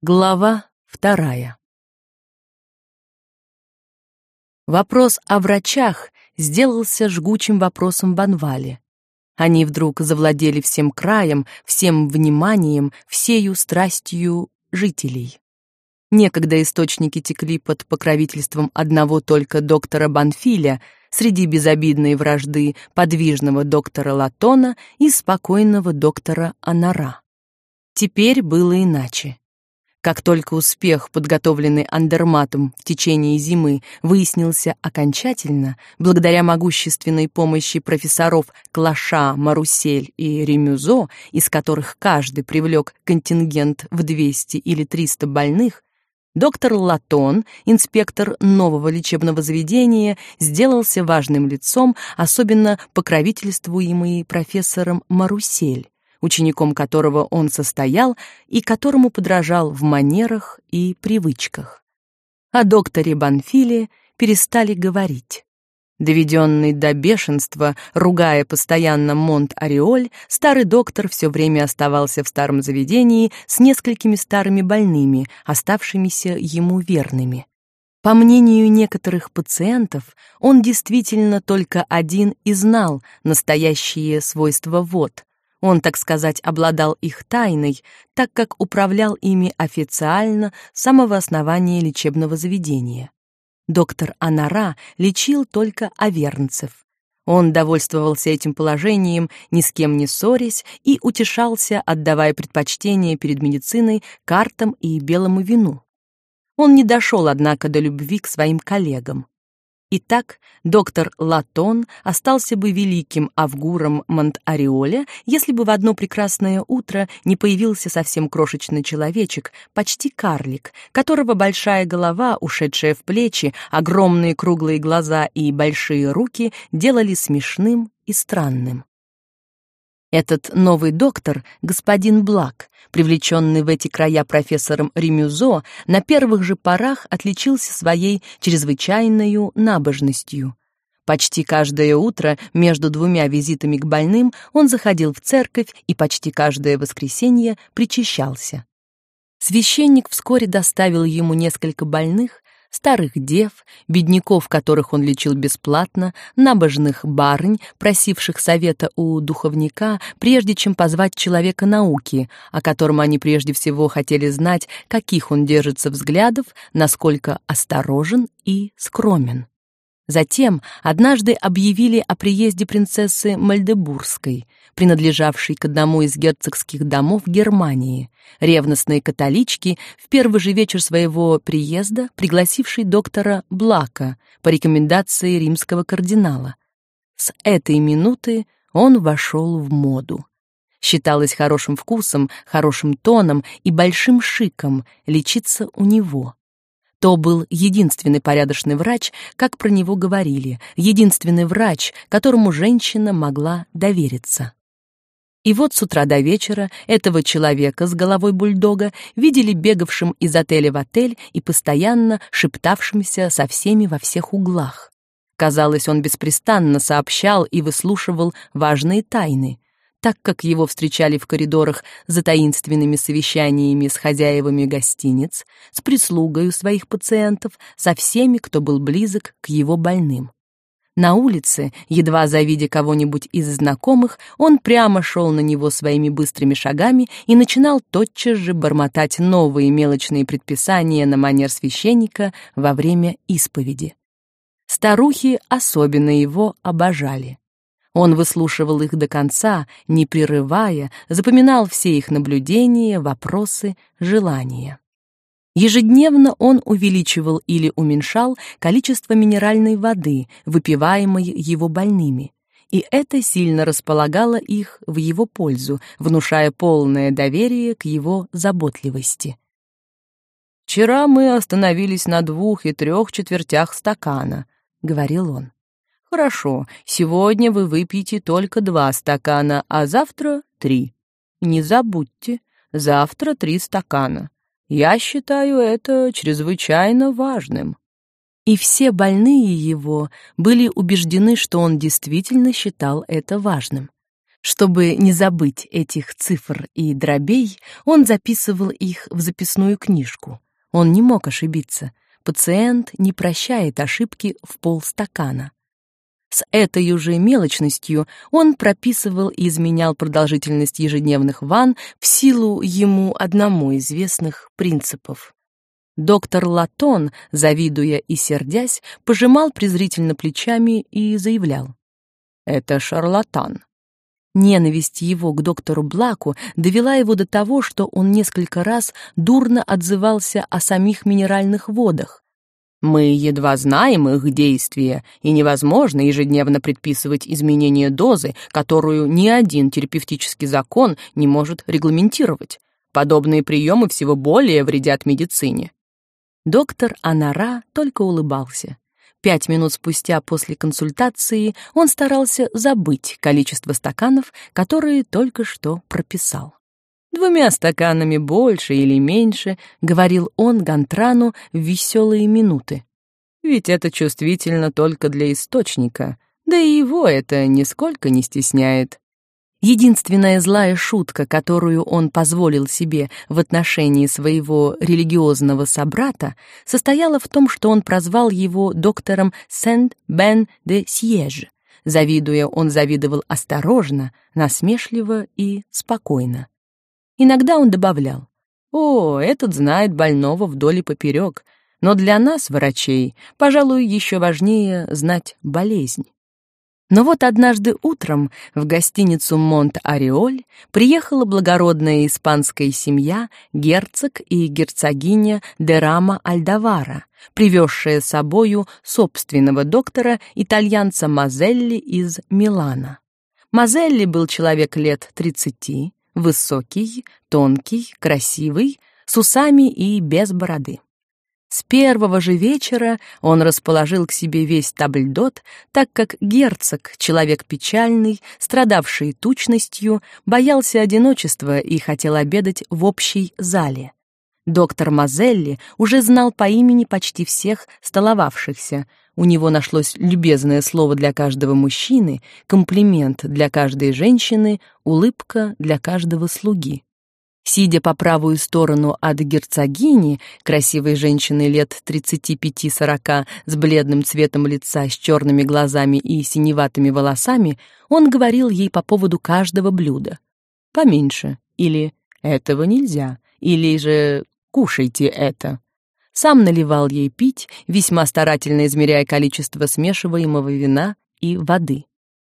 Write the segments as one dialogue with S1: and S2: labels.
S1: Глава вторая. Вопрос о врачах сделался жгучим вопросом в Анвале. Они вдруг завладели всем краем, всем вниманием, всею страстью жителей. Некогда источники текли под покровительством одного только доктора Банфиля среди безобидной вражды подвижного доктора Латона и спокойного доктора Анара. Теперь было иначе. Как только успех, подготовленный Андерматом в течение зимы, выяснился окончательно, благодаря могущественной помощи профессоров Клаша, Марусель и Ремюзо, из которых каждый привлек контингент в 200 или 300 больных, доктор Латон, инспектор нового лечебного заведения, сделался важным лицом, особенно покровительствуемый профессором Марусель учеником которого он состоял и которому подражал в манерах и привычках. О докторе Банфиле перестали говорить. Доведенный до бешенства, ругая постоянно Монт-Ореоль, старый доктор все время оставался в старом заведении с несколькими старыми больными, оставшимися ему верными. По мнению некоторых пациентов, он действительно только один и знал настоящие свойства вод, он, так сказать, обладал их тайной, так как управлял ими официально с самого основания лечебного заведения. Доктор Анара лечил только авернцев. Он довольствовался этим положением, ни с кем не ссорясь, и утешался, отдавая предпочтение перед медициной картам и белому вину. Он не дошел, однако, до любви к своим коллегам. Итак, доктор Латон остался бы великим авгуром Монт-Ореоля, если бы в одно прекрасное утро не появился совсем крошечный человечек, почти карлик, которого большая голова, ушедшая в плечи, огромные круглые глаза и большие руки делали смешным и странным. Этот новый доктор, господин Блак, привлеченный в эти края профессором Ремюзо, на первых же порах отличился своей чрезвычайной набожностью. Почти каждое утро между двумя визитами к больным он заходил в церковь и почти каждое воскресенье причащался. Священник вскоре доставил ему несколько больных, старых дев, бедняков, которых он лечил бесплатно, набожных барынь, просивших совета у духовника, прежде чем позвать человека науки, о котором они прежде всего хотели знать, каких он держится взглядов, насколько осторожен и скромен. Затем однажды объявили о приезде принцессы Мальдебургской, принадлежавшей к одному из герцогских домов Германии, ревностные католички, в первый же вечер своего приезда пригласившей доктора Блака по рекомендации римского кардинала. С этой минуты он вошел в моду. Считалось хорошим вкусом, хорошим тоном и большим шиком лечиться у него. То был единственный порядочный врач, как про него говорили, единственный врач, которому женщина могла довериться. И вот с утра до вечера этого человека с головой бульдога видели бегавшим из отеля в отель и постоянно шептавшимся со всеми во всех углах. Казалось, он беспрестанно сообщал и выслушивал важные тайны, так как его встречали в коридорах за таинственными совещаниями с хозяевами гостиниц, с прислугой своих пациентов, со всеми, кто был близок к его больным. На улице, едва завидя кого-нибудь из знакомых, он прямо шел на него своими быстрыми шагами и начинал тотчас же бормотать новые мелочные предписания на манер священника во время исповеди. Старухи особенно его обожали. Он выслушивал их до конца, не прерывая, запоминал все их наблюдения, вопросы, желания. Ежедневно он увеличивал или уменьшал количество минеральной воды, выпиваемой его больными, и это сильно располагало их в его пользу, внушая полное доверие к его заботливости. «Вчера мы остановились на двух и трех четвертях стакана», — говорил он. Хорошо, сегодня вы выпьете только два стакана, а завтра три. Не забудьте, завтра три стакана. Я считаю это чрезвычайно важным. И все больные его были убеждены, что он действительно считал это важным. Чтобы не забыть этих цифр и дробей, он записывал их в записную книжку. Он не мог ошибиться. Пациент не прощает ошибки в полстакана. С этой же мелочностью он прописывал и изменял продолжительность ежедневных ванн в силу ему одному известных принципов. Доктор Латон, завидуя и сердясь, пожимал презрительно плечами и заявлял. «Это шарлатан». Ненависть его к доктору Блаку довела его до того, что он несколько раз дурно отзывался о самих минеральных водах, мы едва знаем их действия, и невозможно ежедневно предписывать изменение дозы, которую ни один терапевтический закон не может регламентировать. Подобные приемы всего более вредят медицине. Доктор Анара только улыбался. Пять минут спустя после консультации он старался забыть количество стаканов, которые только что прописал. Двумя стаканами больше или меньше, говорил он Гантрану в веселые минуты. Ведь это чувствительно только для источника, да и его это нисколько не стесняет. Единственная злая шутка, которую он позволил себе в отношении своего религиозного собрата, состояла в том, что он прозвал его доктором Сент-Бен-де-Сьеж. Завидуя, он завидовал осторожно, насмешливо и спокойно. Иногда он добавлял, «О, этот знает больного вдоль и поперек, но для нас, врачей, пожалуй, еще важнее знать болезнь». Но вот однажды утром в гостиницу Монт-Ариоль приехала благородная испанская семья, герцог и герцогиня Дерама Альдавара, привезшая с собою собственного доктора, итальянца Мазелли из Милана. Мазелли был человек лет тридцати, Высокий, тонкий, красивый, с усами и без бороды. С первого же вечера он расположил к себе весь табльдот, так как герцог, человек печальный, страдавший тучностью, боялся одиночества и хотел обедать в общей зале. Доктор Мазелли уже знал по имени почти всех столовавшихся, у него нашлось любезное слово для каждого мужчины, комплимент для каждой женщины, улыбка для каждого слуги. Сидя по правую сторону от герцогини, красивой женщины лет 35-40 с бледным цветом лица, с черными глазами и синеватыми волосами, он говорил ей по поводу каждого блюда. «Поменьше» или «этого нельзя» или же «кушайте это» сам наливал ей пить, весьма старательно измеряя количество смешиваемого вина и воды.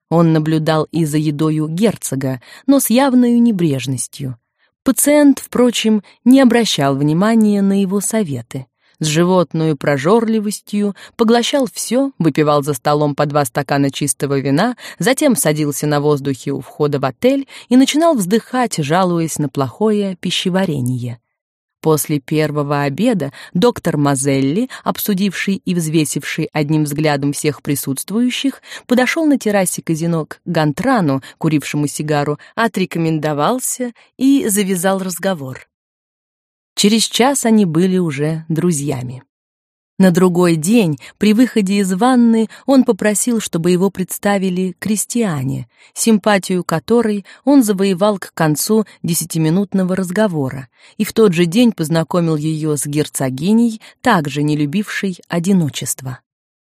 S1: Он наблюдал и за едою герцога, но с явной небрежностью. Пациент, впрочем, не обращал внимания на его советы. С животной прожорливостью поглощал все, выпивал за столом по два стакана чистого вина, затем садился на воздухе у входа в отель и начинал вздыхать, жалуясь на плохое пищеварение. После первого обеда доктор Мазелли, обсудивший и взвесивший одним взглядом всех присутствующих, подошел на террасе казино к Гантрану, курившему сигару, отрекомендовался и завязал разговор. Через час они были уже друзьями. На другой день, при выходе из ванны, он попросил, чтобы его представили крестьяне, симпатию которой он завоевал к концу десятиминутного разговора, и в тот же день познакомил ее с герцогиней, также не любившей одиночества.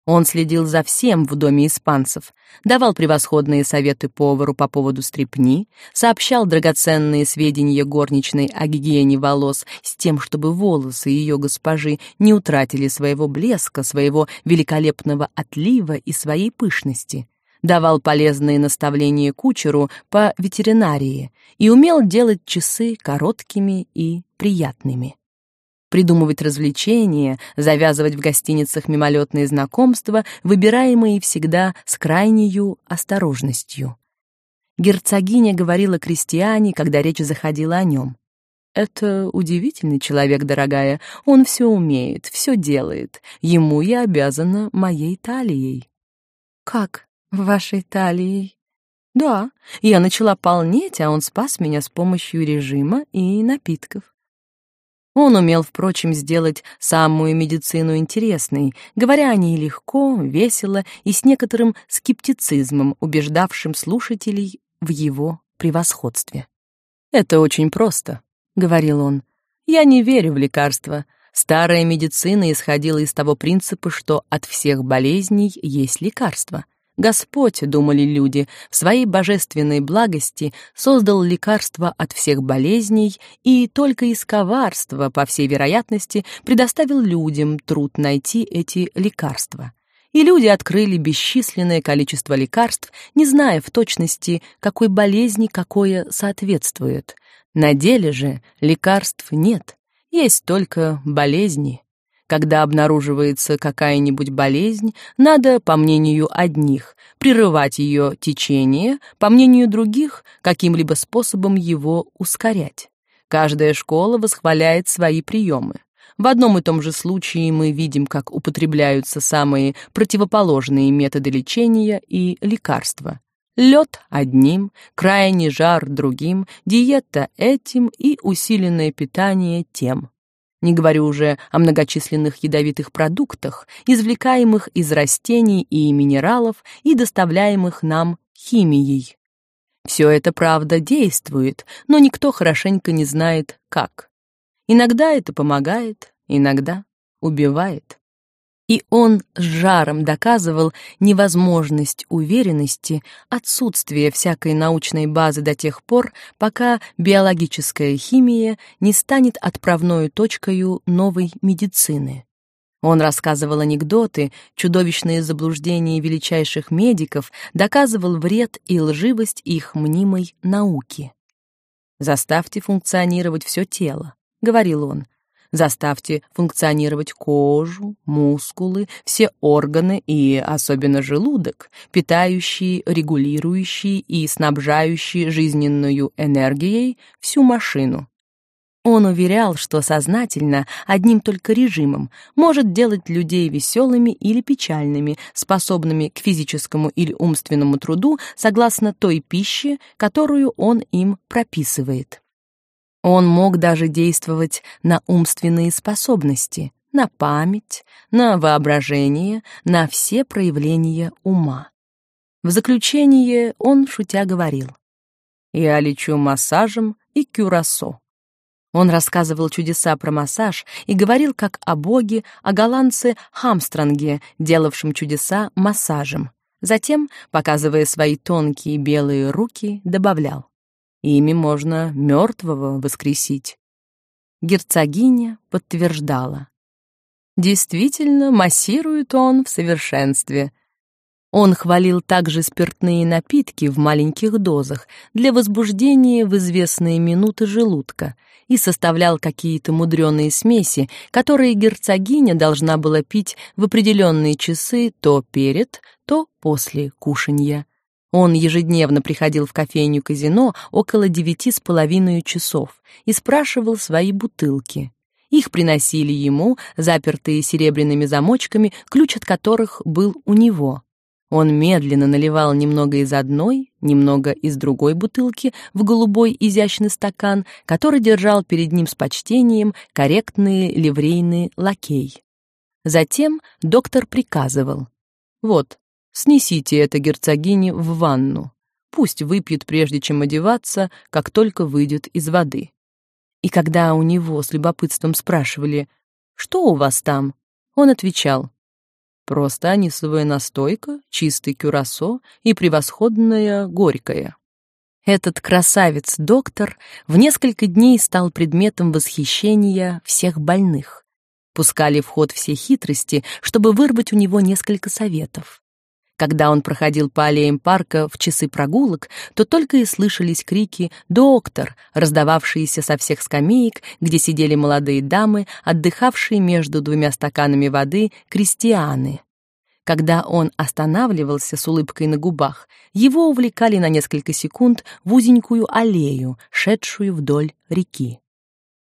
S1: Он следил за всем в доме испанцев, давал превосходные советы повару по поводу стрепни, сообщал драгоценные сведения горничной о гигиене волос с тем, чтобы волосы ее госпожи не утратили своего блеска, своего великолепного отлива и своей пышности. Давал полезные наставления кучеру по ветеринарии и умел делать часы короткими и приятными придумывать развлечения, завязывать в гостиницах мимолетные знакомства, выбираемые всегда с крайнею осторожностью. Герцогиня говорила крестьяне, когда речь заходила о нем. «Это удивительный человек, дорогая. Он все умеет, все делает. Ему я обязана моей талией». «Как вашей талией?» «Да, я начала полнеть, а он спас меня с помощью режима и напитков. Он умел, впрочем, сделать самую медицину интересной, говоря о ней легко, весело и с некоторым скептицизмом, убеждавшим слушателей в его превосходстве. «Это очень просто», — говорил он. «Я не верю в лекарства. Старая медицина исходила из того принципа, что от всех болезней есть лекарство. Господь, думали люди, в своей божественной благости создал лекарство от всех болезней и только из коварства, по всей вероятности, предоставил людям труд найти эти лекарства. И люди открыли бесчисленное количество лекарств, не зная в точности, какой болезни какое соответствует. На деле же лекарств нет, есть только болезни. Когда обнаруживается какая-нибудь болезнь, надо, по мнению одних, прерывать ее течение, по мнению других, каким-либо способом его ускорять. Каждая школа восхваляет свои приемы. В одном и том же случае мы видим, как употребляются самые противоположные методы лечения и лекарства. Лед одним, крайний жар другим, диета этим и усиленное питание тем. Не говорю уже о многочисленных ядовитых продуктах, извлекаемых из растений и минералов и доставляемых нам химией. Все это, правда, действует, но никто хорошенько не знает, как. Иногда это помогает, иногда убивает. И он с жаром доказывал невозможность уверенности, отсутствие всякой научной базы до тех пор, пока биологическая химия не станет отправной точкой новой медицины. Он рассказывал анекдоты, чудовищные заблуждения величайших медиков, доказывал вред и лживость их мнимой науки. «Заставьте функционировать все тело», — говорил он, — Заставьте функционировать кожу, мускулы, все органы и особенно желудок, питающие, регулирующие и снабжающие жизненную энергией всю машину. Он уверял, что сознательно, одним только режимом, может делать людей веселыми или печальными, способными к физическому или умственному труду согласно той пище, которую он им прописывает. Он мог даже действовать на умственные способности, на память, на воображение, на все проявления ума. В заключение он, шутя, говорил, «Я лечу массажем и кюрасо». Он рассказывал чудеса про массаж и говорил как о боге, о голландце Хамстронге, делавшем чудеса массажем. Затем, показывая свои тонкие белые руки, добавлял, Ими можно мертвого воскресить. Герцогиня подтверждала. Действительно, массирует он в совершенстве. Он хвалил также спиртные напитки в маленьких дозах для возбуждения в известные минуты желудка и составлял какие-то мудреные смеси, которые герцогиня должна была пить в определенные часы то перед, то после кушанья. Он ежедневно приходил в кофейню казино около девяти с половиной часов и спрашивал свои бутылки. Их приносили ему, запертые серебряными замочками, ключ от которых был у него. Он медленно наливал немного из одной, немного из другой бутылки в голубой изящный стакан, который держал перед ним с почтением корректный ливрейный лакей. Затем доктор приказывал. «Вот, Снесите это герцогине в ванну. Пусть выпьет, прежде чем одеваться, как только выйдет из воды. И когда у него с любопытством спрашивали, «Что у вас там?», он отвечал, «Просто анисовая настойка, чистый кюрасо и превосходная горькая». Этот красавец-доктор в несколько дней стал предметом восхищения всех больных. Пускали в ход все хитрости, чтобы вырвать у него несколько советов. Когда он проходил по аллеям парка в часы прогулок, то только и слышались крики «Доктор!», раздававшиеся со всех скамеек, где сидели молодые дамы, отдыхавшие между двумя стаканами воды крестьяны. Когда он останавливался с улыбкой на губах, его увлекали на несколько секунд в узенькую аллею, шедшую вдоль реки.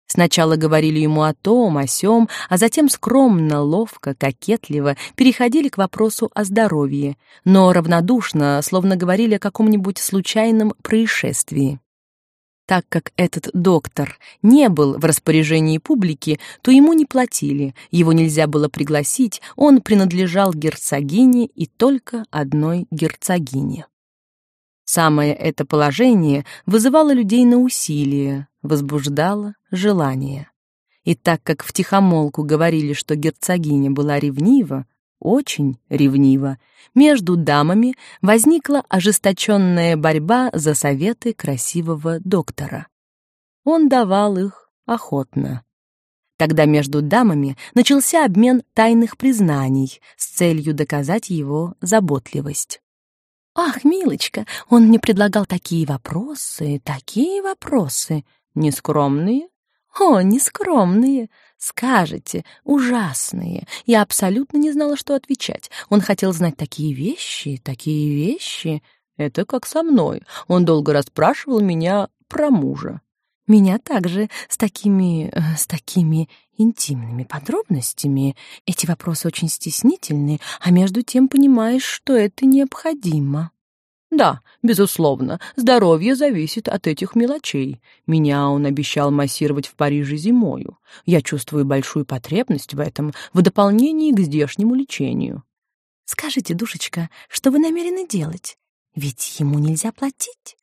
S1: Сначала говорили ему о том, о сём, а затем скромно, ловко, кокетливо переходили к вопросу о здоровье, но равнодушно, словно говорили о каком-нибудь случайном происшествии. Так как этот доктор не был в распоряжении публики, то ему не платили, его нельзя было пригласить, он принадлежал герцогине и только одной герцогине. Самое это положение вызывало людей на усилие, возбуждало желание. И так как втихомолку говорили, что герцогиня была ревнива, очень ревнива, между дамами возникла ожесточенная борьба за советы красивого доктора. Он давал их охотно. Тогда между дамами начался обмен тайных признаний с целью доказать его заботливость. «Ах, милочка, он мне предлагал такие вопросы, такие вопросы, нескромные, о, нескромные, скажете, ужасные. Я абсолютно не знала, что отвечать. Он хотел знать такие вещи, такие вещи. Это как со мной. Он долго расспрашивал меня про мужа. Меня также с такими... Э, с такими интимными подробностями. Эти вопросы очень стеснительны, а между тем понимаешь, что это необходимо. Да, безусловно, здоровье зависит от этих мелочей. Меня он обещал массировать в Париже зимою. Я чувствую большую потребность в этом, в дополнении к здешнему лечению. Скажите, душечка, что вы намерены делать? Ведь ему нельзя платить.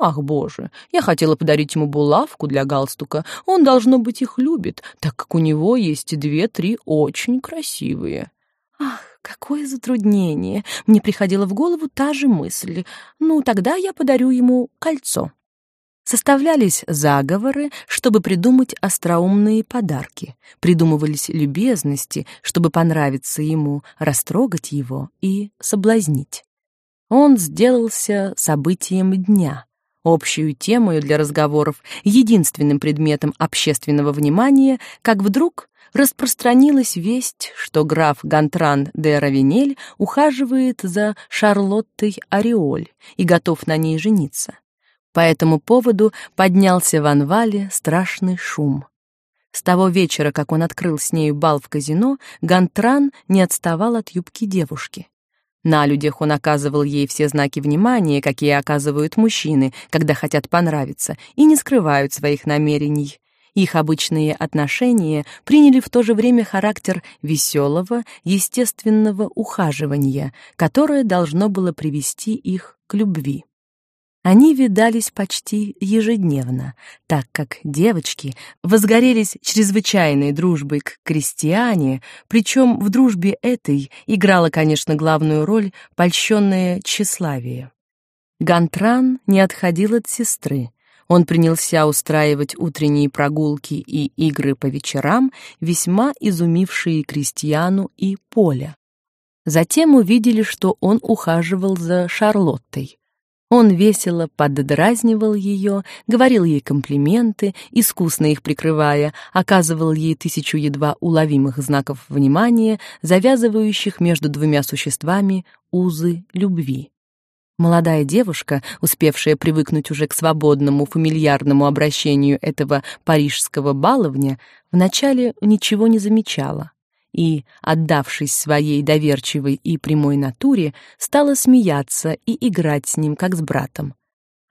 S1: Ах, боже, я хотела подарить ему булавку для галстука. Он, должно быть, их любит, так как у него есть две-три очень красивые. Ах, какое затруднение! Мне приходила в голову та же мысль. Ну, тогда я подарю ему кольцо. Составлялись заговоры, чтобы придумать остроумные подарки. Придумывались любезности, чтобы понравиться ему, растрогать его и соблазнить. Он сделался событием дня, общую тему для разговоров, единственным предметом общественного внимания, как вдруг распространилась весть, что граф Гантран де Равинель ухаживает за Шарлоттой Ореоль и готов на ней жениться. По этому поводу поднялся в Анвале страшный шум. С того вечера, как он открыл с нею бал в казино, Гантран не отставал от юбки девушки. На людях он оказывал ей все знаки внимания, какие оказывают мужчины, когда хотят понравиться, и не скрывают своих намерений. Их обычные отношения приняли в то же время характер веселого, естественного ухаживания, которое должно было привести их к любви. Они видались почти ежедневно, так как девочки возгорелись чрезвычайной дружбой к крестьяне, причем в дружбе этой играла, конечно, главную роль польщенное тщеславие. Гантран не отходил от сестры. Он принялся устраивать утренние прогулки и игры по вечерам, весьма изумившие крестьяну и Поля. Затем увидели, что он ухаживал за Шарлоттой. Он весело поддразнивал ее, говорил ей комплименты, искусно их прикрывая, оказывал ей тысячу едва уловимых знаков внимания, завязывающих между двумя существами узы любви. Молодая девушка, успевшая привыкнуть уже к свободному фамильярному обращению этого парижского баловня, вначале ничего не замечала и, отдавшись своей доверчивой и прямой натуре, стала смеяться и играть с ним, как с братом.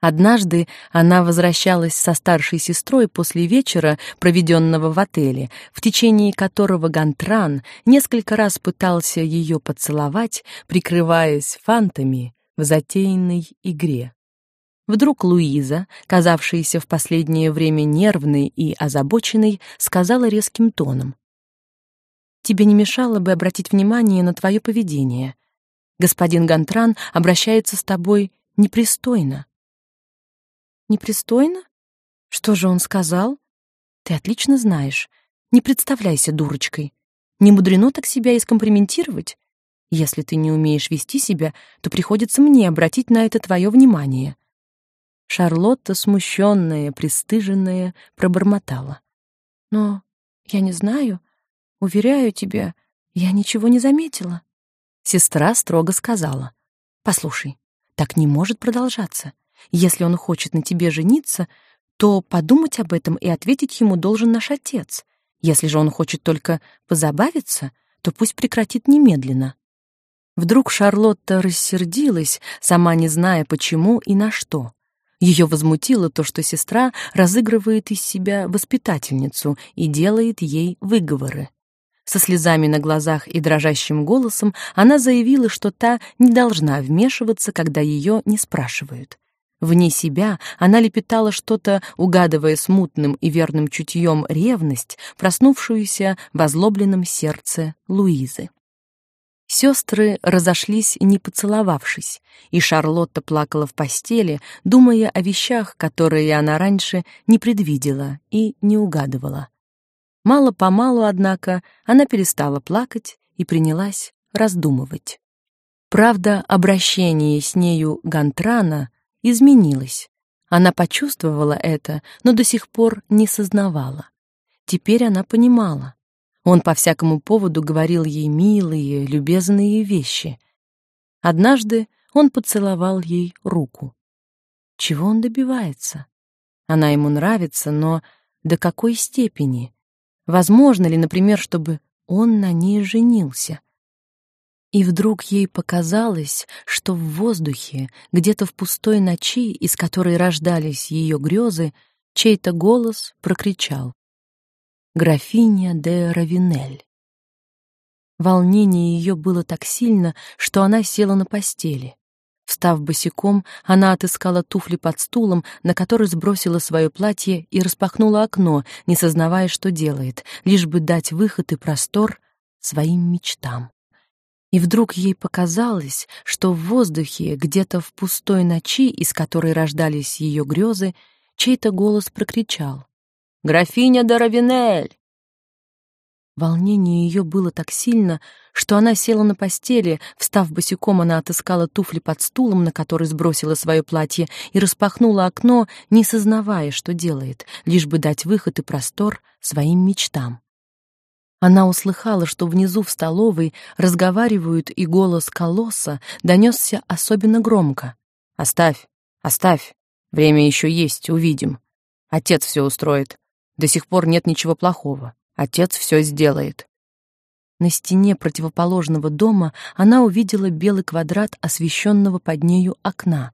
S1: Однажды она возвращалась со старшей сестрой после вечера, проведенного в отеле, в течение которого Гантран несколько раз пытался ее поцеловать, прикрываясь фантами в затеянной игре. Вдруг Луиза, казавшаяся в последнее время нервной и озабоченной, сказала резким тоном: тебе не мешало бы обратить внимание на твое поведение. Господин Гантран обращается с тобой непристойно. Непристойно? Что же он сказал? Ты отлично знаешь. Не представляйся дурочкой. Не мудрено так себя и скомпрометировать. Если ты не умеешь вести себя, то приходится мне обратить на это твое внимание. Шарлотта, смущенная, пристыженная, пробормотала. Но я не знаю, Уверяю тебя, я ничего не заметила. Сестра строго сказала: "Послушай, так не может продолжаться. Если он хочет на тебе жениться, то подумать об этом и ответить ему должен наш отец. Если же он хочет только позабавиться, то пусть прекратит немедленно". Вдруг Шарлотта рассердилась, сама не зная почему и на что. Ее возмутило то, что сестра разыгрывает из себя воспитательницу и делает ей выговоры. Со слезами на глазах и дрожащим голосом она заявила, что та не должна вмешиваться, когда ее не спрашивают. Вне себя она лепетала что-то, угадывая смутным и верным чутьем ревность, проснувшуюся в озлобленном сердце Луизы. Сестры разошлись, не поцеловавшись, и Шарлотта плакала в постели, думая о вещах, которые она раньше не предвидела и не угадывала. Мало-помалу, однако, она перестала плакать и принялась раздумывать. Правда, обращение с нею Гантрана изменилось. Она почувствовала это, но до сих пор не сознавала. Теперь она понимала. Он по всякому поводу говорил ей милые, любезные вещи. Однажды он поцеловал ей руку. Чего он добивается? Она ему нравится, но до какой степени? Возможно ли, например, чтобы он на ней женился? И вдруг ей показалось, что в воздухе, где-то в пустой ночи, из которой рождались ее грезы, чей-то голос прокричал графиня де Равинель. Волнение ее было так сильно, что она села на постели. Встав босиком, она отыскала туфли под стулом, на который сбросила свое платье и распахнула окно, не сознавая, что делает, лишь бы дать выход и простор своим мечтам. И вдруг ей показалось, что в воздухе, где-то в пустой ночи, из которой рождались ее грезы, чей-то голос прокричал Графиня Доравинель!» Волнение ее было так сильно, что она села на постели, встав босиком, она отыскала туфли под стулом, на который сбросила свое платье, и распахнула окно, не сознавая, что делает, лишь бы дать выход и простор своим мечтам. Она услыхала, что внизу в столовой разговаривают, и голос колосса донесся особенно громко. «Оставь, оставь, время еще есть, увидим. Отец все устроит. До сих пор нет ничего плохого. Отец все сделает. На стене противоположного дома она увидела белый квадрат освещенного под нею окна.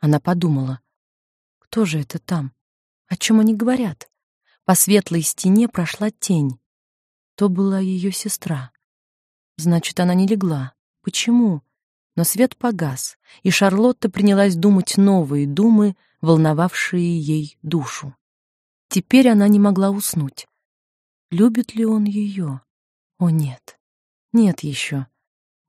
S1: Она подумала: кто же это там? О чем они говорят? По светлой стене прошла тень. То была ее сестра. Значит, она не легла. Почему? Но свет погас, и Шарлотта принялась думать новые думы, волновавшие ей душу. Теперь она не могла уснуть. Любит ли он ее? О, нет. Нет еще.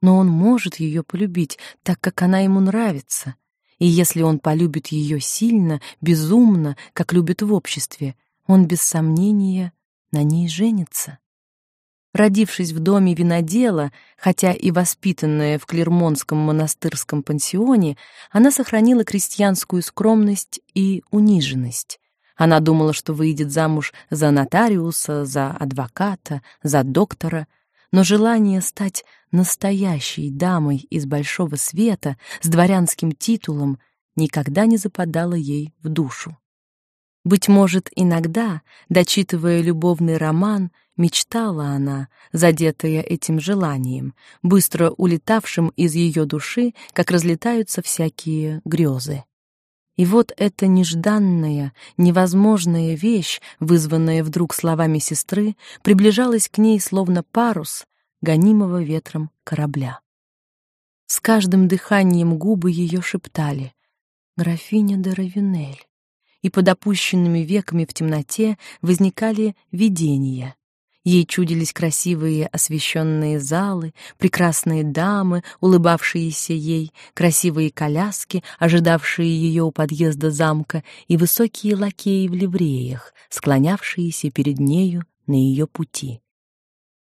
S1: Но он может ее полюбить, так как она ему нравится. И если он полюбит ее сильно, безумно, как любит в обществе, он без сомнения на ней женится. Родившись в доме винодела, хотя и воспитанная в Клермонском монастырском пансионе, она сохранила крестьянскую скромность и униженность. Она думала, что выйдет замуж за нотариуса, за адвоката, за доктора, но желание стать настоящей дамой из большого света с дворянским титулом никогда не западало ей в душу. Быть может, иногда, дочитывая любовный роман, мечтала она, задетая этим желанием, быстро улетавшим из ее души, как разлетаются всякие грезы. И вот эта нежданная, невозможная вещь, вызванная вдруг словами сестры, приближалась к ней словно парус, гонимого ветром корабля. С каждым дыханием губы ее шептали «Графиня де Равинель», и под опущенными веками в темноте возникали видения — Ей чудились красивые освещенные залы, прекрасные дамы, улыбавшиеся ей, красивые коляски, ожидавшие ее у подъезда замка, и высокие лакеи в ливреях, склонявшиеся перед нею на ее пути.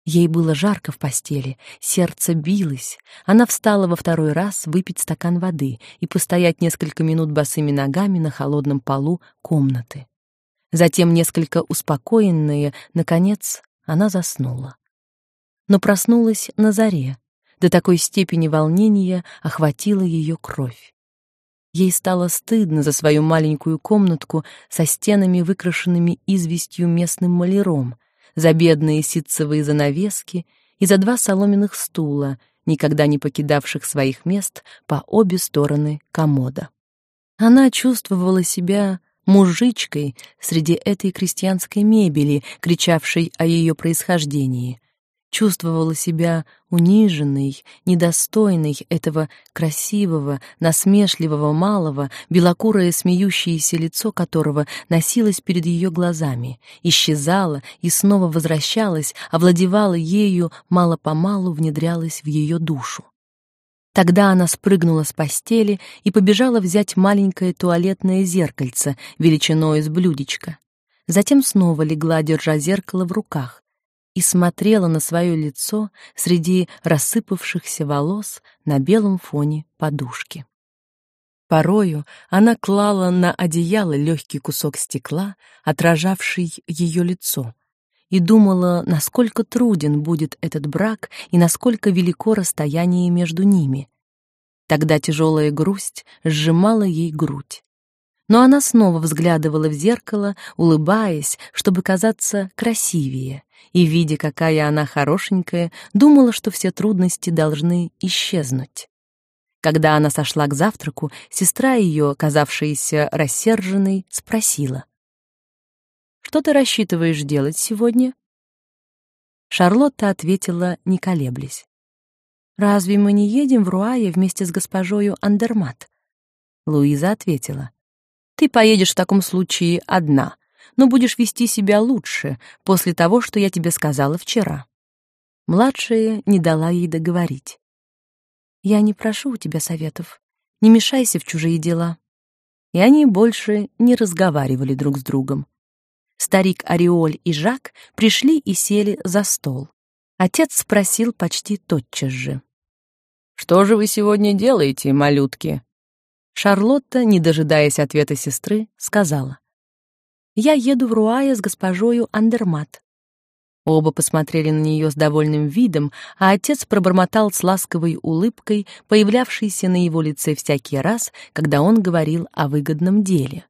S1: Ей было жарко в постели, сердце билось. Она встала во второй раз выпить стакан воды и постоять несколько минут босыми ногами на холодном полу комнаты. Затем, несколько успокоенная, наконец она заснула. Но проснулась на заре. До такой степени волнения охватила ее кровь. Ей стало стыдно за свою маленькую комнатку со стенами, выкрашенными известью местным маляром, за бедные ситцевые занавески и за два соломенных стула, никогда не покидавших своих мест по обе стороны комода. Она чувствовала себя мужичкой среди этой крестьянской мебели, кричавшей о ее происхождении, чувствовала себя униженной, недостойной этого красивого, насмешливого малого, белокурое смеющееся лицо которого носилось перед ее глазами, исчезало и снова возвращалось, овладевало ею, мало-помалу внедрялось в ее душу. Тогда она спрыгнула с постели и побежала взять маленькое туалетное зеркальце величиной с блюдечко. Затем снова легла, держа зеркало в руках, и смотрела на свое лицо среди рассыпавшихся волос на белом фоне подушки. Порою она клала на одеяло легкий кусок стекла, отражавший ее лицо, и думала, насколько труден будет этот брак и насколько велико расстояние между ними. Тогда тяжелая грусть сжимала ей грудь. Но она снова взглядывала в зеркало, улыбаясь, чтобы казаться красивее, и, видя, какая она хорошенькая, думала, что все трудности должны исчезнуть. Когда она сошла к завтраку, сестра ее, казавшаяся рассерженной, спросила — что ты рассчитываешь делать сегодня?» Шарлотта ответила, не колеблясь. «Разве мы не едем в Руае вместе с госпожою Андермат?» Луиза ответила. «Ты поедешь в таком случае одна, но будешь вести себя лучше после того, что я тебе сказала вчера». Младшая не дала ей договорить. «Я не прошу у тебя советов. Не мешайся в чужие дела». И они больше не разговаривали друг с другом. Старик Ореоль и Жак пришли и сели за стол. Отец спросил почти тотчас же. «Что же вы сегодня делаете, малютки?» Шарлотта, не дожидаясь ответа сестры, сказала. «Я еду в Руае с госпожою Андермат». Оба посмотрели на нее с довольным видом, а отец пробормотал с ласковой улыбкой, появлявшейся на его лице всякий раз, когда он говорил о выгодном деле.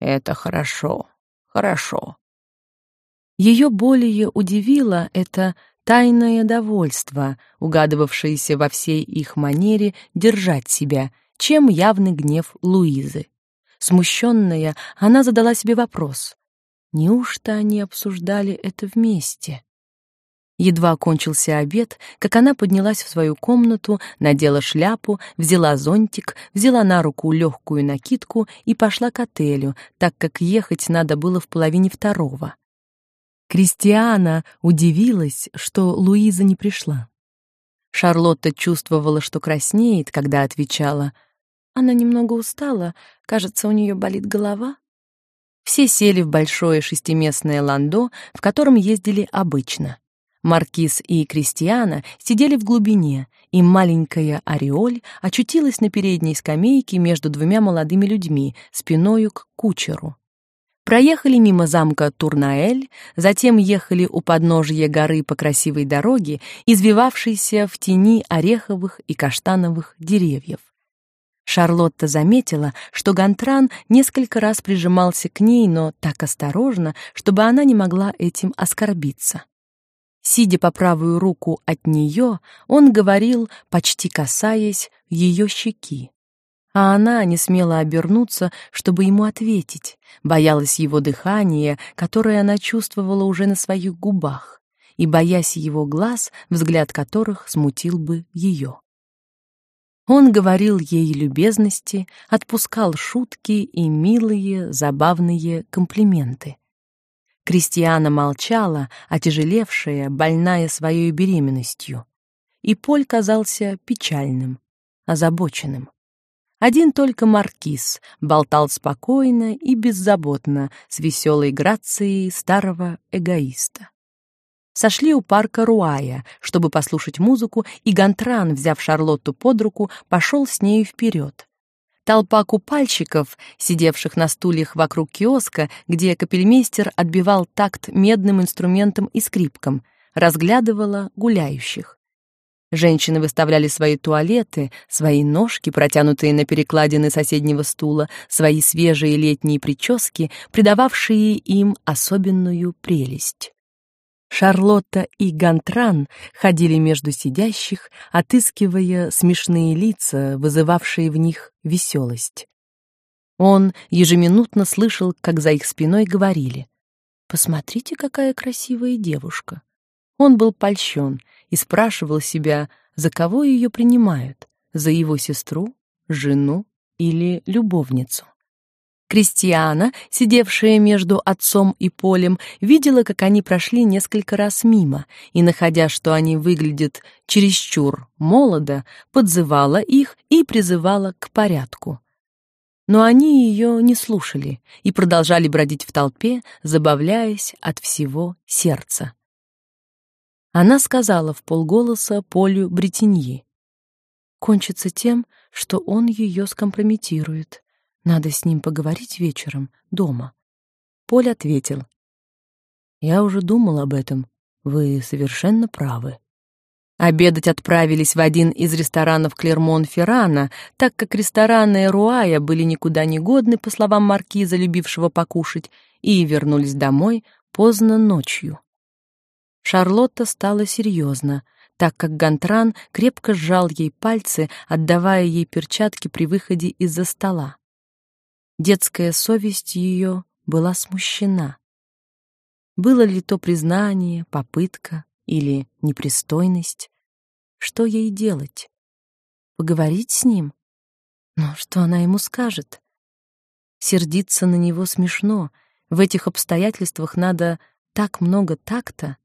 S1: «Это хорошо. Хорошо. Ее более удивило это тайное довольство, угадывавшееся во всей их манере держать себя, чем явный гнев Луизы. Смущенная, она задала себе вопрос. Неужто они обсуждали это вместе? Едва кончился обед, как она поднялась в свою комнату, надела шляпу, взяла зонтик, взяла на руку легкую накидку и пошла к отелю, так как ехать надо было в половине второго. Кристиана удивилась, что Луиза не пришла. Шарлотта чувствовала, что краснеет, когда отвечала. Она немного устала, кажется, у нее болит голова. Все сели в большое шестиместное ландо, в котором ездили обычно. Маркиз и Кристиана сидели в глубине, и маленькая Ореоль очутилась на передней скамейке между двумя молодыми людьми, спиною к кучеру. Проехали мимо замка Турнаэль, затем ехали у подножия горы по красивой дороге, извивавшейся в тени ореховых и каштановых деревьев. Шарлотта заметила, что Гантран несколько раз прижимался к ней, но так осторожно, чтобы она не могла этим оскорбиться. Сидя по правую руку от нее, он говорил, почти касаясь ее щеки. А она не смела обернуться, чтобы ему ответить, боялась его дыхания, которое она чувствовала уже на своих губах, и боясь его глаз, взгляд которых смутил бы ее. Он говорил ей любезности, отпускал шутки и милые, забавные комплименты. Кристиана молчала, отяжелевшая, больная своей беременностью. И Поль казался печальным, озабоченным. Один только маркиз болтал спокойно и беззаботно, с веселой грацией старого эгоиста. Сошли у парка Руая, чтобы послушать музыку, и Гантран, взяв Шарлотту под руку, пошел с нею вперед. Толпа купальщиков, сидевших на стульях вокруг киоска, где капельмейстер отбивал такт медным инструментом и скрипком, разглядывала гуляющих. Женщины выставляли свои туалеты, свои ножки, протянутые на перекладины соседнего стула, свои свежие летние прически, придававшие им особенную прелесть. Шарлотта и Гантран ходили между сидящих, отыскивая смешные лица, вызывавшие в них веселость. Он ежеминутно слышал, как за их спиной говорили: "Посмотрите, какая красивая девушка. Он был польщен и спрашивал себя, за кого ее принимают, за его сестру, жену или любовницу. Кристиана, сидевшая между отцом и Полем, видела, как они прошли несколько раз мимо, и, находя, что они выглядят чересчур молодо, подзывала их и призывала к порядку. Но они ее не слушали и продолжали бродить в толпе, забавляясь от всего сердца. Она сказала в полголоса Полю Бретеньи. «Кончится тем, что он ее скомпрометирует. Надо с ним поговорить вечером, дома. Поль ответил. Я уже думал об этом. Вы совершенно правы. Обедать отправились в один из ресторанов Клермон-Феррана, так как рестораны Руая были никуда не годны, по словам маркиза, любившего покушать, и вернулись домой поздно ночью. Шарлотта стала серьезна, так как Гантран крепко сжал ей пальцы, отдавая ей перчатки при выходе из-за стола. Детская совесть ее была смущена. Было ли то признание, попытка или непристойность? Что ей делать? Поговорить с ним? Но что она ему скажет? Сердиться на него смешно. В этих обстоятельствах надо так много такта.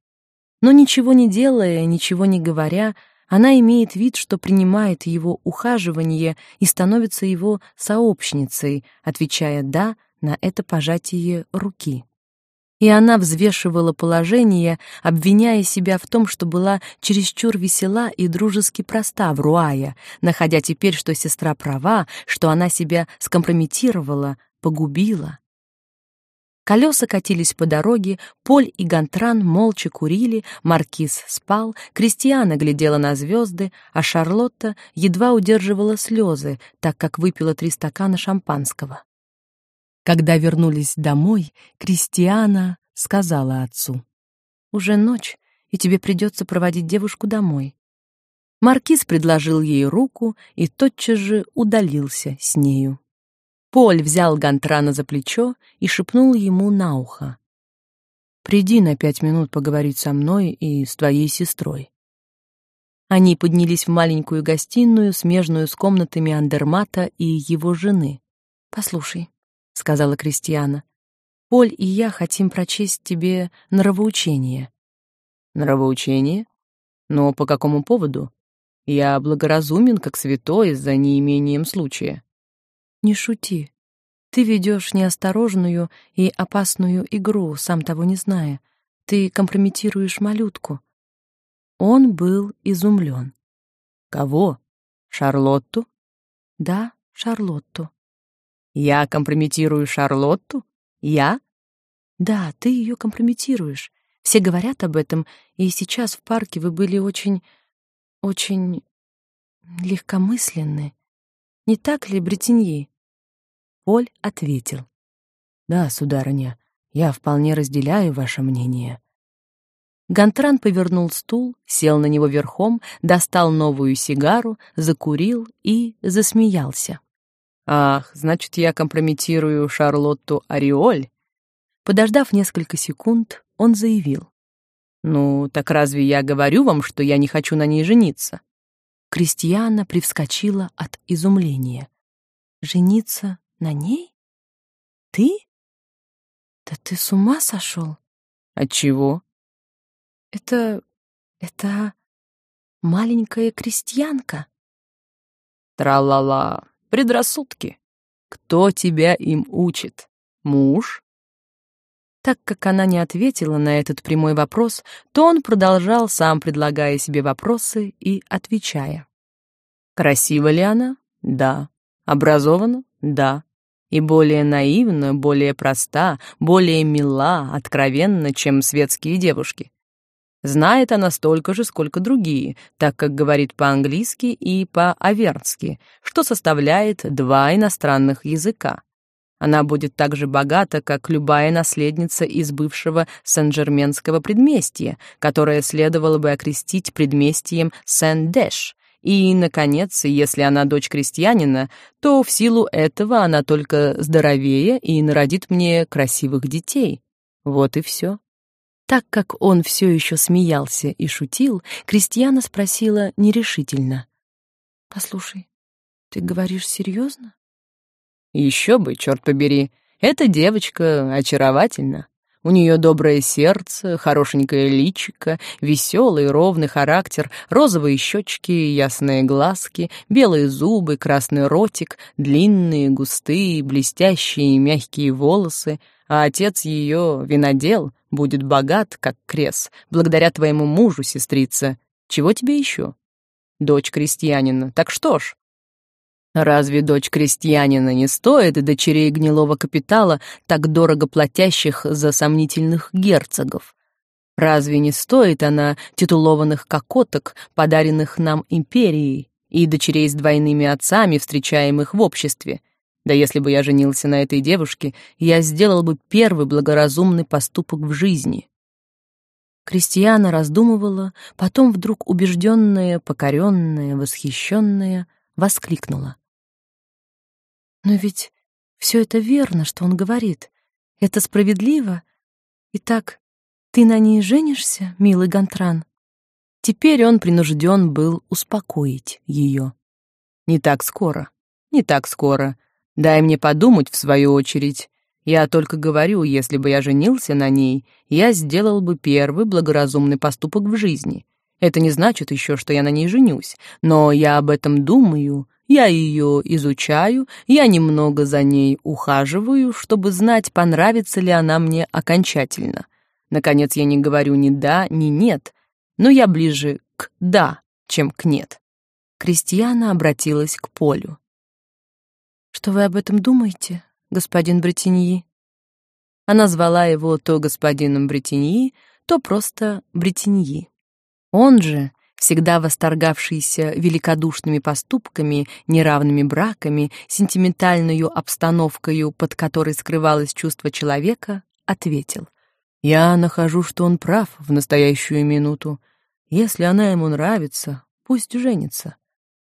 S1: Но ничего не делая, ничего не говоря, она имеет вид, что принимает его ухаживание и становится его сообщницей, отвечая «да» на это пожатие руки. И она взвешивала положение, обвиняя себя в том, что была чересчур весела и дружески проста в Руая, находя теперь, что сестра права, что она себя скомпрометировала, погубила. Колеса катились по дороге, Поль и Гантран молча курили, Маркиз спал, Кристиана глядела на звезды, а Шарлотта едва удерживала слезы, так как выпила три стакана шампанского. Когда вернулись домой, Кристиана сказала отцу. «Уже ночь, и тебе придется проводить девушку домой». Маркиз предложил ей руку и тотчас же удалился с нею. Поль взял Гантрана за плечо и шепнул ему на ухо. «Приди на пять минут поговорить со мной и с твоей сестрой». Они поднялись в маленькую гостиную, смежную с комнатами Андермата и его жены. «Послушай», — сказала Кристиана, — «Поль и я хотим прочесть тебе нравоучение». «Нравоучение? Но по какому поводу? Я благоразумен, как святой, за неимением случая». Не шути. Ты ведешь неосторожную и опасную игру, сам того не зная. Ты компрометируешь малютку. Он был изумлен. Кого? Шарлотту? Да, Шарлотту. Я компрометирую Шарлотту? Я? Да, ты ее компрометируешь. Все говорят об этом, и сейчас в парке вы были очень... очень... легкомысленны. Не так ли, Бретеньи?» Поль ответил. «Да, сударыня, я вполне разделяю ваше мнение». Гантран повернул стул, сел на него верхом, достал новую сигару, закурил и засмеялся. «Ах, значит, я компрометирую Шарлотту Ореоль?» Подождав несколько секунд, он заявил. «Ну, так разве я говорю вам, что я не хочу на ней жениться?» Кристиана привскочила от изумления. «Жениться на ней? Ты? Да ты с ума сошел? От чего? Это... это... маленькая крестьянка. Тра-ла-ла, предрассудки. Кто тебя им учит? Муж? Так как она не ответила на этот прямой вопрос, то он продолжал, сам предлагая себе вопросы и отвечая. Красива ли она? Да. Образована? Да. И более наивна, более проста, более мила, откровенна, чем светские девушки. Знает она столько же, сколько другие, так как говорит по-английски и по-авернски, что составляет два иностранных языка. Она будет так же богата, как любая наследница из бывшего Сен-Жерменского предместья, которое следовало бы окрестить предместьем Сен-Деш. И, наконец, если она дочь крестьянина, то в силу этого она только здоровее и народит мне красивых детей. Вот и все. Так как он все еще смеялся и шутил, Кристиана спросила нерешительно. «Послушай, ты говоришь серьезно?»
S2: «Еще бы, черт побери, эта девочка очаровательна. У нее доброе сердце, хорошенькое личико, веселый ровный характер, розовые щечки, ясные глазки, белые зубы, красный ротик, длинные, густые, блестящие и мягкие волосы, а отец ее, винодел, будет богат, как крес, благодаря твоему мужу, сестрица. Чего тебе еще? Дочь крестьянина. Так что ж, Разве дочь крестьянина не стоит дочерей гнилого капитала, так дорого платящих за сомнительных герцогов? Разве не стоит она титулованных кокоток, подаренных нам империей, и дочерей с двойными отцами, встречаемых в обществе? Да если бы я женился на этой девушке, я сделал бы первый благоразумный поступок в жизни.
S1: Кристиана раздумывала, потом вдруг убежденная, покоренная, восхищенная, воскликнула. Но ведь все это верно, что он говорит. Это справедливо. Итак, ты на ней женишься, милый Гантран? Теперь он принужден был успокоить ее.
S2: Не так скоро, не так скоро. Дай мне подумать в свою очередь. Я только говорю, если бы я женился на ней, я сделал бы первый благоразумный поступок в жизни. Это не значит еще, что я на ней женюсь, но я об этом думаю, я ее изучаю, я немного за ней ухаживаю, чтобы знать, понравится ли она мне окончательно. Наконец, я не говорю ни да, ни нет, но я ближе к «да», чем к «нет».
S1: Кристиана обратилась к Полю. «Что вы об этом думаете, господин Бретеньи?» Она звала его то господином Бретеньи, то просто Бретеньи. Он же, всегда восторгавшийся великодушными поступками, неравными браками, сентиментальную обстановкой, под которой скрывалось чувство человека, ответил.
S2: «Я нахожу, что он прав в настоящую минуту. Если она ему нравится, пусть женится.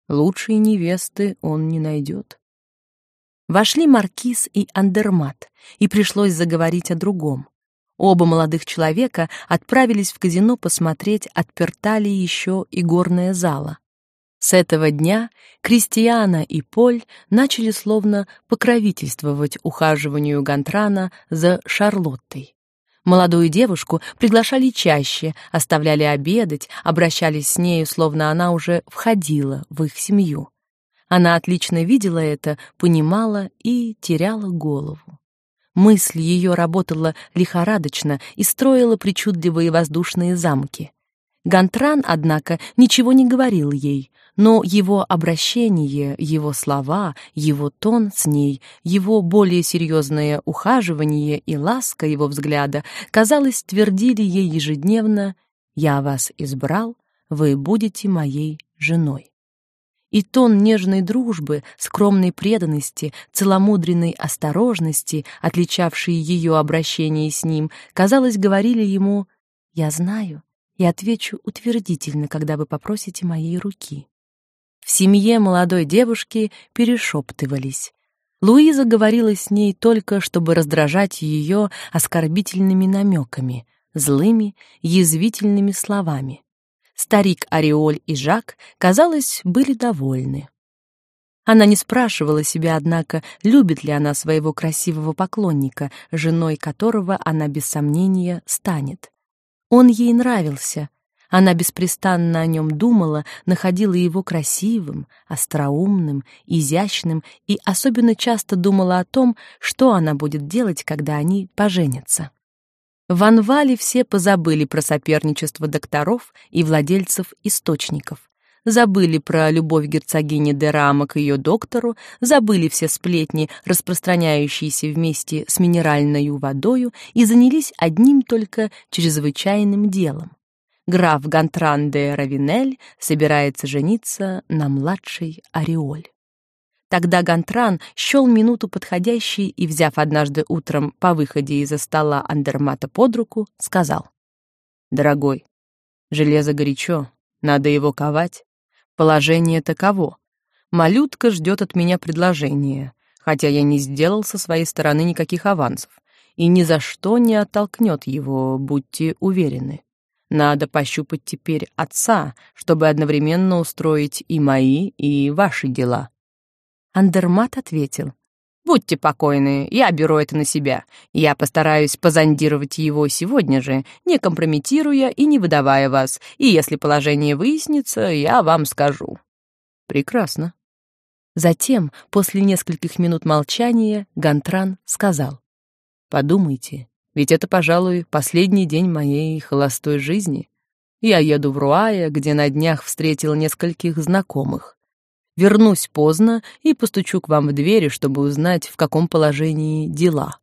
S2: Лучшей невесты он не найдет».
S1: Вошли Маркиз и Андермат, и пришлось заговорить о другом. Оба молодых человека отправились в казино посмотреть, отперта ли еще и горная зала. С этого дня Кристиана и Поль начали словно покровительствовать ухаживанию Гантрана за Шарлоттой. Молодую девушку приглашали чаще, оставляли обедать, обращались с нею, словно она уже входила в их семью. Она отлично видела это, понимала и теряла голову. Мысль ее работала лихорадочно и строила причудливые воздушные замки. Гантран, однако, ничего не говорил ей, но его обращение, его слова, его тон с ней, его более серьезное ухаживание и ласка его взгляда, казалось, твердили ей ежедневно «Я вас избрал, вы будете моей женой» и тон нежной дружбы, скромной преданности, целомудренной осторожности, отличавшие ее обращение с ним, казалось, говорили ему «Я знаю и отвечу утвердительно, когда вы попросите моей руки». В семье молодой девушки перешептывались. Луиза говорила с ней только, чтобы раздражать ее оскорбительными намеками, злыми, язвительными словами. Старик Ореоль и Жак, казалось, были довольны. Она не спрашивала себя, однако, любит ли она своего красивого поклонника, женой которого она без сомнения станет. Он ей нравился. Она беспрестанно о нем думала, находила его красивым, остроумным, изящным и особенно часто думала о том, что она будет делать, когда они поженятся. В Анвале все позабыли про соперничество докторов и владельцев источников. Забыли про любовь герцогини де Рама к ее доктору, забыли все сплетни, распространяющиеся вместе с минеральной водою, и занялись одним только чрезвычайным делом. Граф Гантран де Равинель собирается жениться на младшей Ореоль. Тогда Гантран счел минуту подходящей и, взяв однажды утром по выходе из-за стола Андермата под руку, сказал. «Дорогой, железо горячо, надо его ковать. Положение таково. Малютка ждет от меня предложения, хотя я не сделал со своей стороны никаких авансов.
S2: и ни за что не оттолкнет его, будьте уверены. Надо пощупать теперь отца, чтобы одновременно устроить и мои, и ваши дела».
S1: Андермат ответил.
S2: «Будьте покойны, я беру это на себя. Я постараюсь позондировать его сегодня же, не компрометируя и не выдавая вас, и если положение выяснится, я вам скажу».
S1: «Прекрасно». Затем, после нескольких минут молчания, Гантран сказал. «Подумайте, ведь это, пожалуй, последний день моей холостой жизни. Я еду в Руая, где на днях встретил нескольких знакомых. Вернусь поздно и постучу к вам в двери, чтобы узнать, в каком положении дела».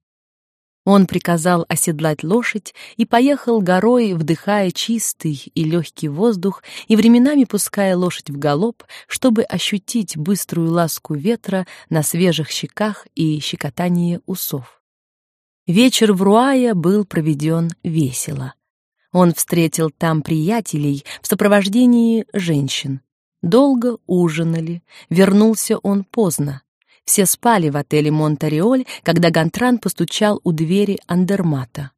S1: Он приказал оседлать лошадь и поехал горой, вдыхая чистый и легкий воздух и временами пуская лошадь в галоп, чтобы ощутить быструю ласку ветра на свежих щеках и щекотание усов. Вечер в Руае был проведен весело. Он встретил там приятелей в сопровождении женщин. Долго ужинали, вернулся он поздно. Все спали в отеле Монтариоль, когда Гантран постучал у двери Андермата.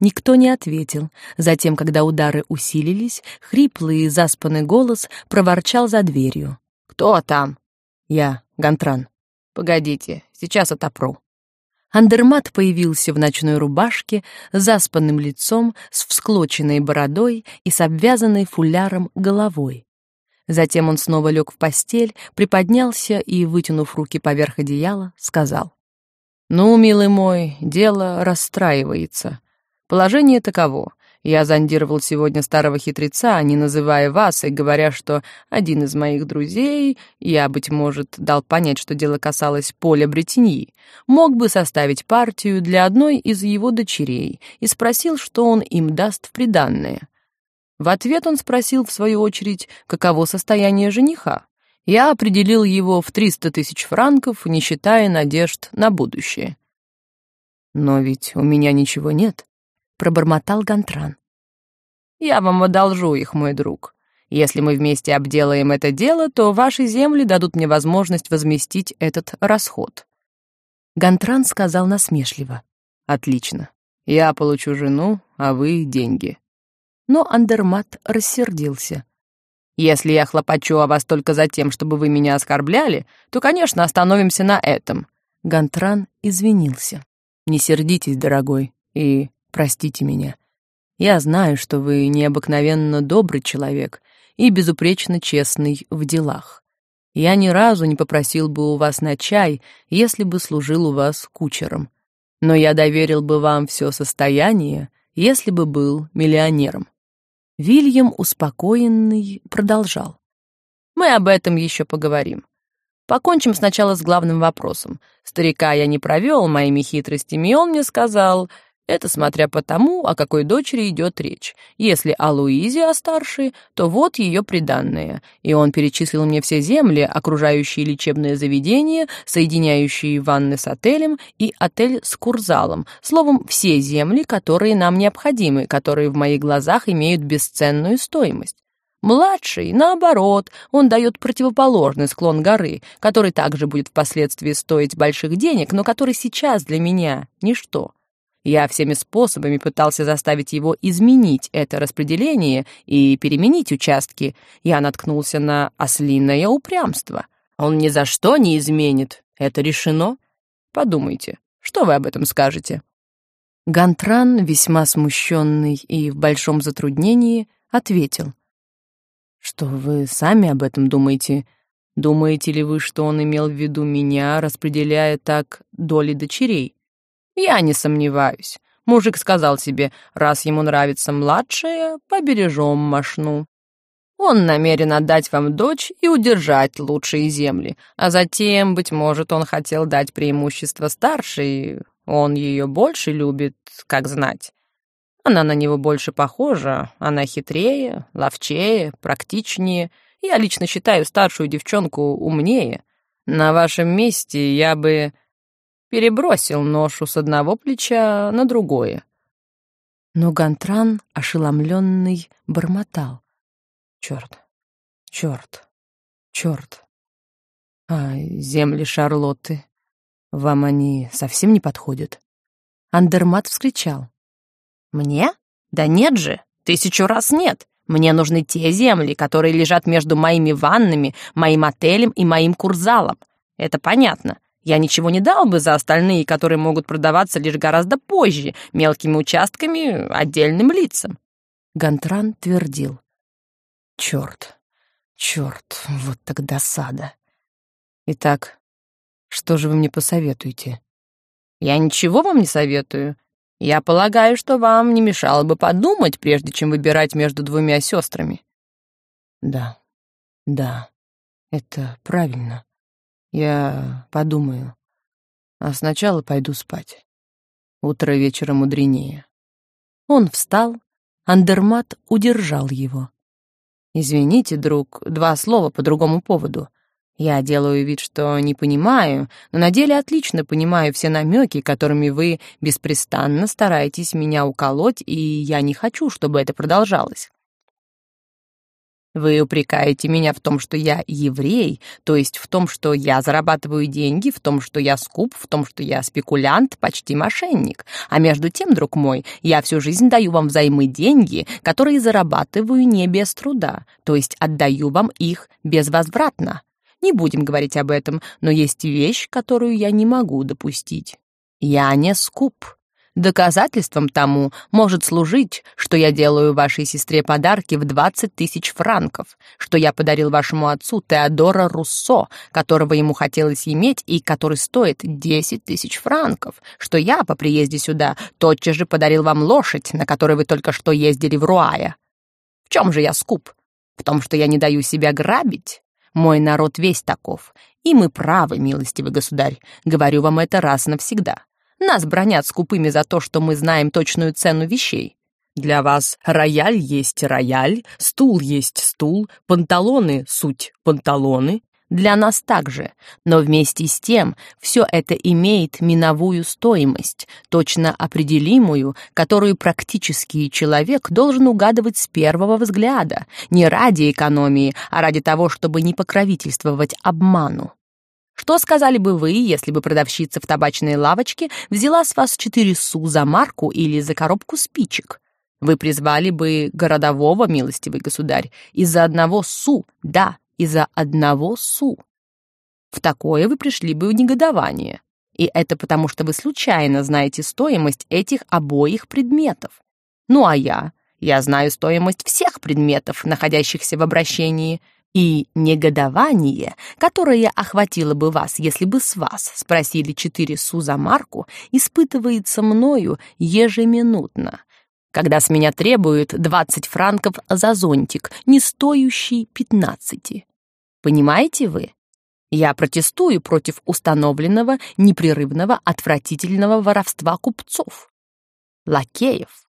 S1: Никто не ответил. Затем, когда удары усилились, хриплый и заспанный голос проворчал за дверью.
S2: «Кто там?»
S1: «Я, Гантран».
S2: «Погодите, сейчас отопру».
S1: Андермат появился в ночной рубашке, заспанным лицом, с всклоченной бородой и с обвязанной фуляром головой. Затем он снова лег в постель, приподнялся и, вытянув руки поверх одеяла, сказал. «Ну, милый мой, дело расстраивается. Положение таково. Я зондировал сегодня старого хитреца, не называя вас и говоря, что один из моих друзей, я, быть может, дал понять, что дело касалось Поля Бретеньи, мог бы составить партию для одной из его дочерей и спросил, что он им даст в приданное. В ответ он спросил, в свою очередь, каково состояние жениха. Я определил его в 300 тысяч франков, не считая надежд на будущее. «Но ведь у меня ничего нет», пробормотал Гантран.
S2: Я вам одолжу их, мой друг. Если мы вместе обделаем это дело, то ваши земли дадут мне возможность возместить этот расход.
S1: Гантран сказал насмешливо:
S2: "Отлично. Я получу жену, а вы деньги".
S1: Но Андермат рассердился.
S2: Если я хлопочу о вас только за тем, чтобы вы меня оскорбляли, то, конечно, остановимся на этом.
S1: Гантран извинился.
S2: Не сердитесь, дорогой, и Простите меня. Я знаю, что вы необыкновенно добрый человек и безупречно честный в делах. Я ни разу не попросил бы у вас на чай, если бы служил у вас кучером. Но я доверил бы вам все состояние, если бы был миллионером.
S1: Вильям, успокоенный, продолжал.
S2: Мы об этом еще поговорим. Покончим сначала с главным вопросом. Старика я не провел моими хитростями, и он мне сказал, это смотря по тому, о какой дочери идет речь. Если о Луизе, о старшей, то вот ее приданное. И он перечислил мне все земли, окружающие лечебное заведение, соединяющие ванны с отелем и отель с курзалом. Словом, все земли, которые нам необходимы, которые в моих глазах имеют бесценную стоимость. Младший, наоборот, он дает противоположный склон горы, который также будет впоследствии стоить больших денег, но который сейчас для меня — ничто. Я всеми способами пытался заставить его изменить это распределение и переменить участки. Я наткнулся на ослиное упрямство. Он ни за что не изменит. Это решено. Подумайте, что вы об этом скажете?»
S1: Гантран, весьма смущенный и в большом затруднении, ответил. «Что вы сами об этом думаете? Думаете ли вы, что он имел в виду меня, распределяя так доли дочерей?
S2: Я не сомневаюсь. Мужик сказал себе, раз ему нравится младшая, побережем мошну. Он намерен отдать вам дочь и удержать лучшие земли, а затем, быть может, он хотел дать преимущество старшей, он ее больше любит, как знать. Она на него больше похожа, она хитрее, ловчее, практичнее. Я лично считаю старшую девчонку умнее. На вашем месте я бы перебросил ношу с одного плеча на другое.
S1: Но Гантран, ошеломленный, бормотал. Черт, черт, черт. А земли Шарлотты, вам они совсем не подходят? Андермат вскричал. «Мне? Да нет же, тысячу раз нет. Мне нужны те земли, которые лежат между моими ваннами, моим отелем и моим курзалом. Это понятно. Я ничего не дал бы за остальные, которые могут продаваться лишь гораздо позже, мелкими участками, отдельным лицам. Гантран твердил. Черт, черт, вот так досада. Итак, что же вы мне посоветуете? Я ничего вам не советую. Я полагаю, что вам не мешало бы подумать, прежде чем выбирать между двумя сестрами. Да, да, это правильно. Я подумаю. А сначала пойду спать. Утро вечера мудренее. Он встал, Андермат удержал его. «Извините, друг, два слова по другому поводу. Я делаю вид, что не понимаю, но на деле отлично понимаю все намеки, которыми вы беспрестанно стараетесь меня уколоть, и я не хочу, чтобы это продолжалось. Вы упрекаете меня в том, что я еврей, то есть в том, что я зарабатываю деньги, в том, что я скуп, в том, что я спекулянт, почти мошенник. А между тем, друг мой, я всю жизнь даю вам взаймы деньги, которые зарабатываю не без труда, то есть отдаю вам их безвозвратно. Не будем говорить об этом, но есть вещь, которую я не могу допустить. Я не скуп. Доказательством тому может служить, что я делаю вашей сестре подарки в 20 тысяч франков, что я подарил вашему отцу Теодора Руссо, которого ему хотелось иметь и который стоит 10 тысяч франков, что я по приезде сюда тотчас же подарил вам лошадь, на которой вы только что ездили в Руая. В чем же я скуп? В том, что я не даю себя грабить? Мой народ весь таков, и мы правы, милостивый государь, говорю вам это раз навсегда. Нас бронят скупыми за то, что мы знаем точную цену вещей. Для вас рояль есть рояль, стул есть стул, панталоны — суть панталоны. Для нас также, но вместе с тем все это имеет миновую стоимость, точно определимую, которую практический человек должен угадывать с первого взгляда, не ради экономии, а ради того, чтобы не покровительствовать обману. Что сказали бы вы, если бы продавщица в табачной лавочке взяла с вас четыре су за марку или за коробку спичек? Вы призвали бы городового, милостивый государь, из-за одного су, да, из-за одного су. В такое вы пришли бы в негодование. И это потому, что вы случайно знаете стоимость этих обоих предметов. Ну а я? Я знаю стоимость всех предметов, находящихся в обращении – и негодование, которое охватило бы вас, если бы с вас спросили четыре су за марку, испытывается мною ежеминутно, когда с меня требуют двадцать франков за зонтик, не стоящий пятнадцати. Понимаете вы? Я протестую против установленного, непрерывного, отвратительного воровства купцов, лакеев,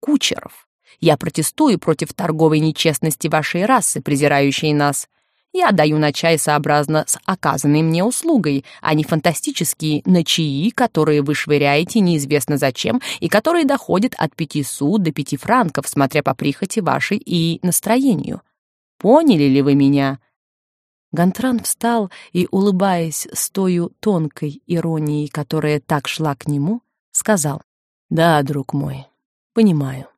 S1: кучеров, я протестую против торговой нечестности вашей расы, презирающей нас. Я даю на чай сообразно с оказанной мне услугой, а не фантастические на чаи, которые вы швыряете неизвестно зачем и которые доходят от пяти су до пяти франков, смотря по прихоти вашей и настроению. Поняли ли вы меня?» Гантран встал и, улыбаясь с тою тонкой иронией, которая так шла к нему, сказал, «Да, друг мой, понимаю.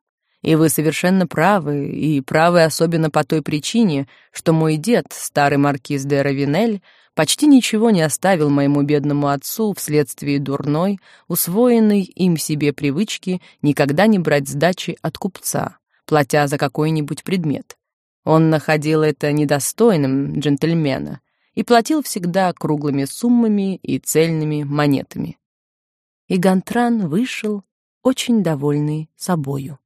S1: И вы совершенно правы, и правы особенно по той причине, что мой дед, старый маркиз де Равинель, почти ничего не оставил моему бедному отцу вследствие дурной, усвоенной им себе привычки никогда не брать сдачи от купца, платя за какой-нибудь предмет. Он находил это недостойным джентльмена и платил всегда круглыми суммами и цельными монетами. И Гантран вышел очень довольный собою.